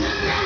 Yes.